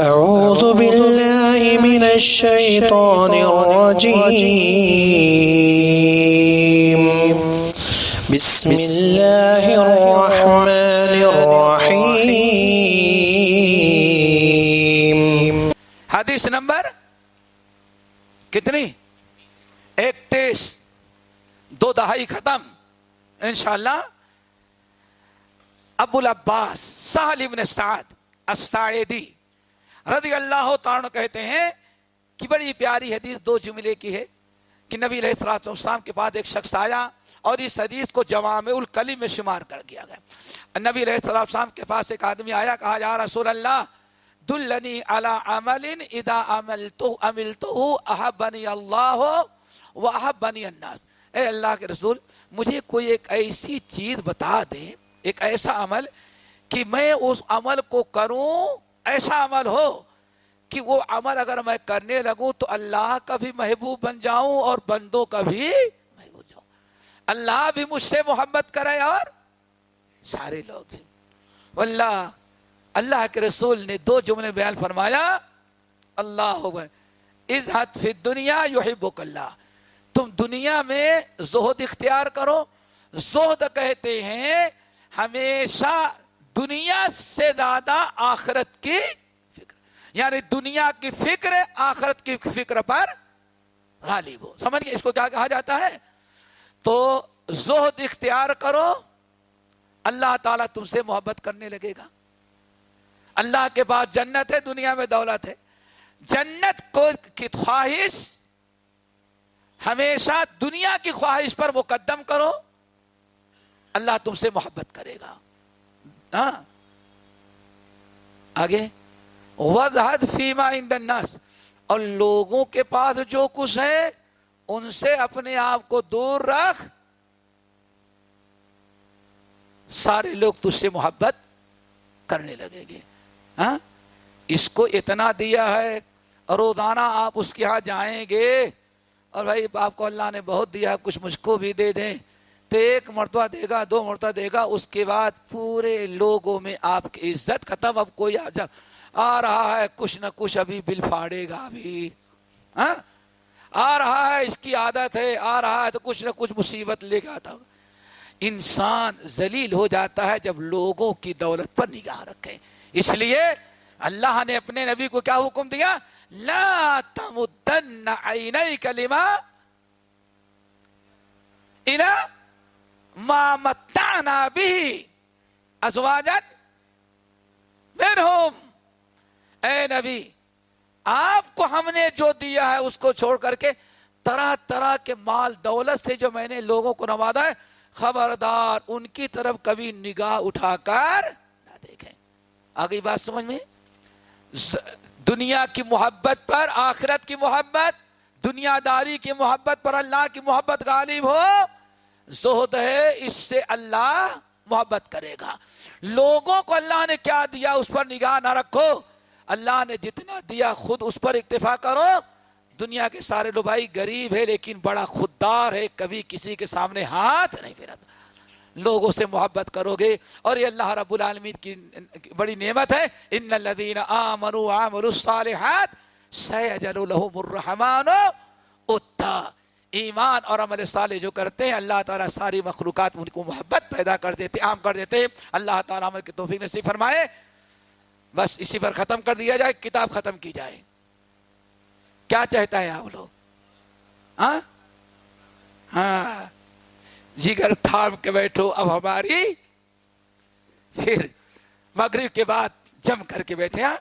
أعوذ بالله من الشيطان الرجيم. بسم الله الرحمن الرحيم. حدیث نمبر کتنی؟ اکتیس. دو دہائی ختم. انشاءاللہ. ابو العباس، سہل ابن سعد، الساعدی. رضی اللہ تعالیٰ کہتے ہیں کہ بڑی پیاری حدیث دو جملے کی ہے کہ نبی علیہ الصلوۃ والسلام کے بعد ایک شخص آیا اور اس حدیث کو جوامع الکلم میں شمار کر دیا گیا۔ نبی علیہ الصلوۃ والسلام کے پاس ایک آدمی آیا، کہا، یا رسول اللہ، دلنی علی عمل اذا عملته عملته احبنی اللہ و احبنی الناس۔ اے اللہ کے رسول، مجھے کوئی ایک ایسی چیز بتا دیں ایک ایسا عمل کہ میں اس عمل کو کروں ایسا عمل ہو کہ وہ عمل اگر میں کرنے لگوں تو اللہ کا بھی محبوب بن جاؤں اور بندوں کا بھی محبوب جاؤں۔ اللہ بھی مجھ سے محبت کرے اور سارے لوگ بھی واللہ، اللہ کے رسول نے دو جملے بیان فرمایا۔ اللہ عزت فی دنیا یحبک اللہ۔ تم دنیا میں زہد اختیار کرو۔ زہد کہتے ہیں، ہمیشہ دنیا سے زیادہ آخرت کی فکر۔ یعنی دنیا کی فکر آخرت کی فکر پر غالب ہو۔ سمجھ گئے اس کو کیا کہا جاتا ہے؟ تو زہد اختیار کرو، اللہ تعالیٰ تم سے محبت کرنے لگے گا۔ اللہ کے پاس جنت ہے، دنیا میں دولت ہے۔ جنت کو کی خواہش، ہمیشہ دنیا کی خواہش پر مقدم کرو۔ اللہ تم سے محبت کرے گا۔ ہاں آگے وضحد فیما الناس. اور لوگوں کے پاس جو کچھ ہے، ان سے اپنے آپ کو دور رکھ. سارے لوگ تجھ سے محبت کرنے لگیں گے. ہاں اس کو اتنا دیا ہے، روزانہ آپ اس کے ہاں جائیں گے. اور بھائی آپ کو اللہ نے بہت دیا، کچھ مجھ کو بھی دے دیں. تو ایک مرتبہ دے گا، دو مرتبہ دے گا، اس کے بعد پورے لوگوں میں آپ کی عزت ختم، اب کوئی آ جا، آ رہا ہے، کچھ نہ کچھ ابھی بل پھاڑے گا ابھی۔ ہاں؟ آ رہا ہے، اس کی عادت ہے، آ رہا ہے تو کچھ نہ کچھ مصیبت لے کے آتا۔ انسان ذلیل ہو جاتا ہے جب لوگوں کی دولت پر نگاہ رکھے۔ اس لیے اللہ نے اپنے نبی کو کیا حکم دیا؟ لا تمدن عینیک لما الى ما متعنا به. ازواجا منهم. اے نبی، آپ کو ہم نے جو دیا ہے اس کو چھوڑ کر کے طرح طرح کے مال دولت سے جو میں نے لوگوں کو نوازا ہے، خبردار ان کی طرف کبھی نگاہ اٹھا کر نہ دیکھیں۔ آگئی بات سمجھ میں؟ دنیا کی محبت پر، آخرت کی محبت، دنیا داری کی محبت پر، اللہ کی محبت غالب ہو۔ زہد ہے، اس سے اللہ محبت کرے گا۔ لوگوں کو اللہ نے کیا دیا؟ اس پر نگاہ نہ رکھو۔ اللہ نے جتنا دیا، خود اس پر اکتفا کرو۔ دنیا کے سارے لو بھائی غریب ہے لیکن بڑا خوددار ہے۔ کبھی کسی کے سامنے ہاتھ نہیں پھیرتا لوگوں سے محبت کرو گے۔ اور یہ اللہ رب العالمین کی بڑی نعمت ہے۔ ان الذين امنوا وعملوا الصالحات سيجعل لهم الرحمن ایمان اور عمل صالح جو کرتے ہیں، اللہ تعالیٰ ساری مخلوقات ان کو محبت پیدا کر دیتے، عام کر دیتے۔ اللہ تعالیٰ عمل کی توفیق نصیب فرمائے۔ بس اسی پر ختم کر دیا جائے، کتاب ختم کی جائے۔ کیا چاہتا ہے آپ لوگ؟ ہاں؟ ہاں۔ جگر تھام کے بیٹھو، اب ہماری پھر مغرب کے بعد جم کر کے بیٹھے ہاں؟